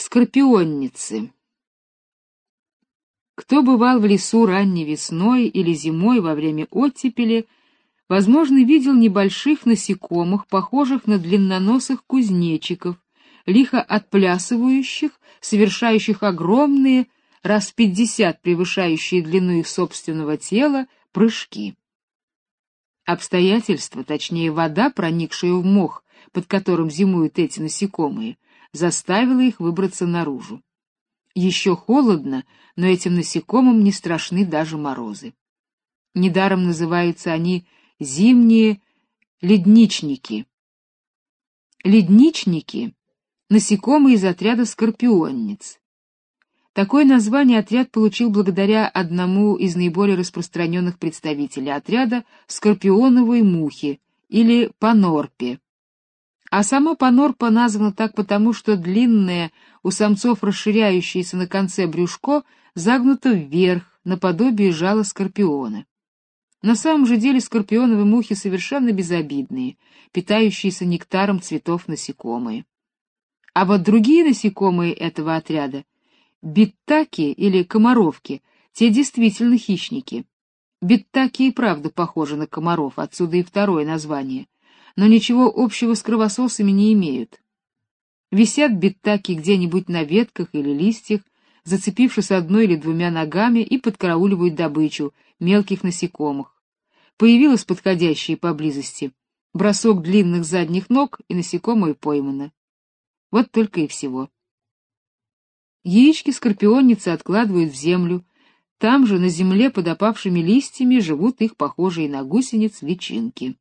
Скорпионницы. Кто бывал в лесу ранней весной или зимой во время оттепели, возможно, видел небольших насекомых, похожих на длинноносых кузнечиков, лихо отплясывающих, совершающих огромные, раз пятьдесят превышающие длину их собственного тела, прыжки. Обстоятельства, точнее вода, проникшая в мох, под которым зимуют эти насекомые, заставила их выбраться наружу. Еще холодно, но этим насекомым не страшны даже морозы. Недаром называются они зимние ледничники. Ледничники — насекомые из отряда скорпионниц. Такое название отряд получил благодаря одному из наиболее распространенных представителей отряда — скорпионовой мухи или панорпе. А сама панорпа названа так потому, что длинное, у самцов расширяющееся на конце брюшко загнуто вверх, наподобие жала скорпиона. На самом же деле скорпионовые мухи совершенно безобидные, питающиеся нектаром цветов насекомые. А вот другие насекомые этого отряда, биттаки или комаровки, те действительно хищники. Биттаки и правда похожи на комаров, отсюда и второе название — но ничего общего с кровососами не имеют. Висят биттаки где-нибудь на ветках или листьях, зацепившись одной или двумя ногами и подкарауливают добычу мелких насекомых. Появилось подходящее поблизости. Бросок длинных задних ног, и насекомое поймано. Вот только и всего. Яички скорпионницы откладывают в землю. Там же, на земле, под опавшими листьями, живут их похожие на гусениц личинки.